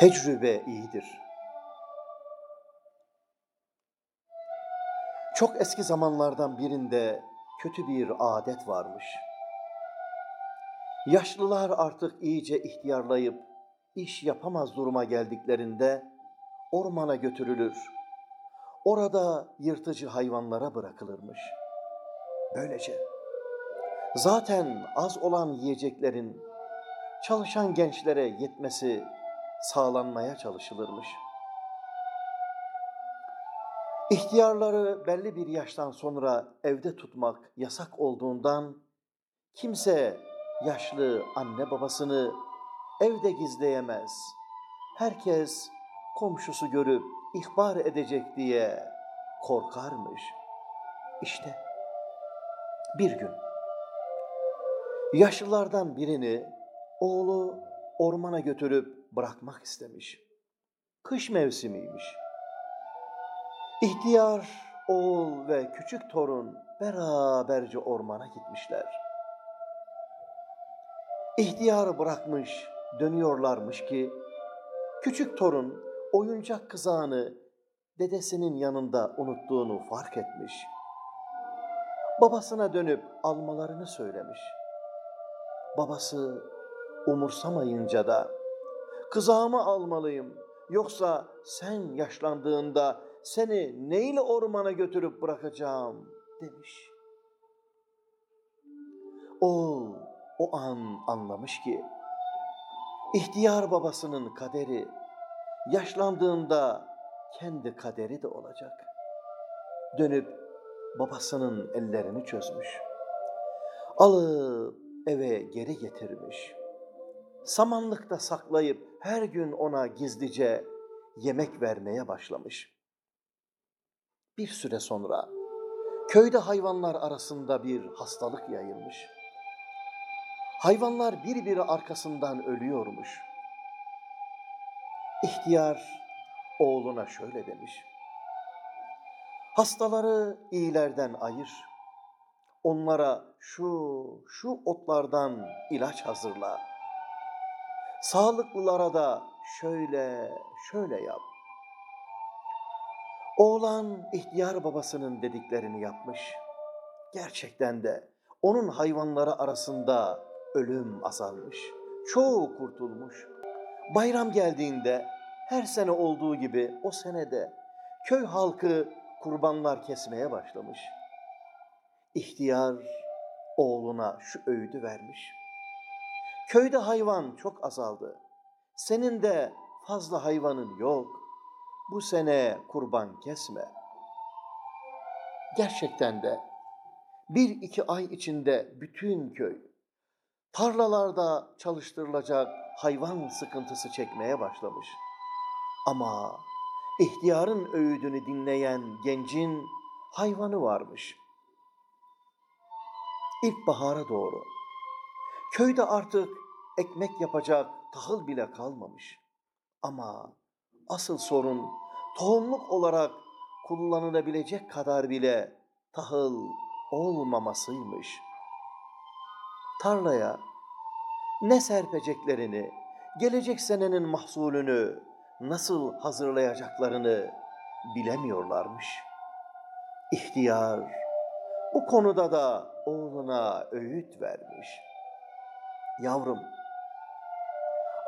Tecrübe iyidir. Çok eski zamanlardan birinde kötü bir adet varmış. Yaşlılar artık iyice ihtiyarlayıp iş yapamaz duruma geldiklerinde ormana götürülür. Orada yırtıcı hayvanlara bırakılırmış. Böylece zaten az olan yiyeceklerin çalışan gençlere yetmesi sağlanmaya çalışılırmış. İhtiyarları belli bir yaştan sonra evde tutmak yasak olduğundan kimse yaşlı anne babasını evde gizleyemez. Herkes komşusu görüp ihbar edecek diye korkarmış. İşte bir gün yaşlılardan birini oğlu ormana götürüp bırakmak istemiş. Kış mevsimiymiş. İhtiyar oğul ve küçük torun beraberce ormana gitmişler. İhtiyar bırakmış, dönüyorlarmış ki küçük torun oyuncak kızağını dedesinin yanında unuttuğunu fark etmiş. Babasına dönüp almalarını söylemiş. Babası umursamayınca da kızağımı almalıyım yoksa sen yaşlandığında seni neyle ormana götürüp bırakacağım demiş. Oğul o an anlamış ki ihtiyar babasının kaderi yaşlandığında kendi kaderi de olacak. Dönüp babasının ellerini çözmüş. Alıp eve geri getirmiş. Samanlıkta saklayıp her gün ona gizlice yemek vermeye başlamış. Bir süre sonra köyde hayvanlar arasında bir hastalık yayılmış. Hayvanlar birbiri arkasından ölüyormuş. İhtiyar oğluna şöyle demiş. Hastaları iyilerden ayır. Onlara şu, şu otlardan ilaç hazırla. Sağlıklılara da şöyle, şöyle yap. Oğlan ihtiyar babasının dediklerini yapmış. Gerçekten de onun hayvanları arasında ölüm azalmış. Çoğu kurtulmuş. Bayram geldiğinde her sene olduğu gibi o senede köy halkı kurbanlar kesmeye başlamış. İhtiyar oğluna şu öğüdü vermiş. Köyde hayvan çok azaldı. Senin de fazla hayvanın yok. Bu sene kurban kesme. Gerçekten de bir iki ay içinde bütün köy tarlalarda çalıştırılacak hayvan sıkıntısı çekmeye başlamış. Ama ihtiyarın öğüdünü dinleyen gencin hayvanı varmış. İlkbahara doğru. Köyde artık ekmek yapacak tahıl bile kalmamış. Ama asıl sorun tohumluk olarak kullanılabilecek kadar bile tahıl olmamasıymış. Tarlaya ne serpeceklerini, gelecek senenin mahsulünü nasıl hazırlayacaklarını bilemiyorlarmış. İhtiyar bu konuda da oğluna öğüt vermiş. Yavrum,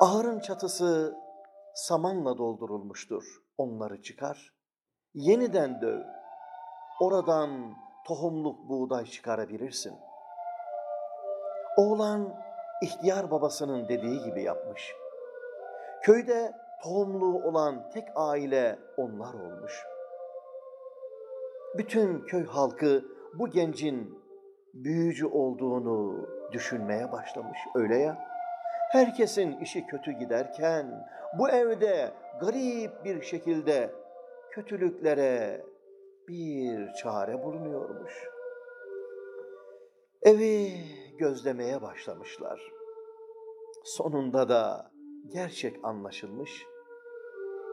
ahırın çatısı samanla doldurulmuştur. Onları çıkar, yeniden döv. Oradan tohumluk buğday çıkarabilirsin. Oğlan ihtiyar babasının dediği gibi yapmış. Köyde tohumluğu olan tek aile onlar olmuş. Bütün köy halkı bu gencin büyücü olduğunu düşünmeye başlamış. Öyle ya. Herkesin işi kötü giderken bu evde garip bir şekilde kötülüklere bir çare bulunuyormuş. Evi gözlemeye başlamışlar. Sonunda da gerçek anlaşılmış.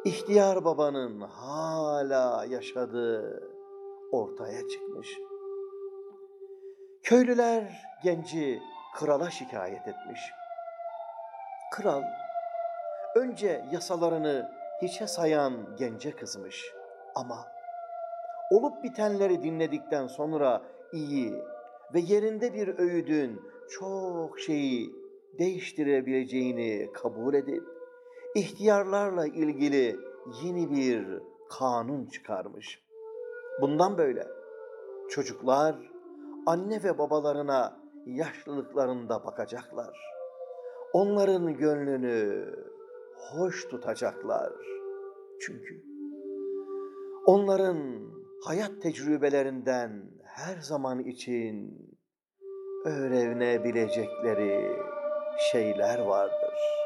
İhtiyar babanın hala yaşadığı ortaya çıkmış. Köylüler genci krala şikayet etmiş. Kral önce yasalarını hiçe sayan gence kızmış. Ama olup bitenleri dinledikten sonra iyi ve yerinde bir öğüdün çok şeyi değiştirebileceğini kabul edip ihtiyarlarla ilgili yeni bir kanun çıkarmış. Bundan böyle çocuklar anne ve babalarına yaşlılıklarında bakacaklar. Onların gönlünü hoş tutacaklar. Çünkü onların hayat tecrübelerinden her zaman için öğrenebilecekleri şeyler vardır.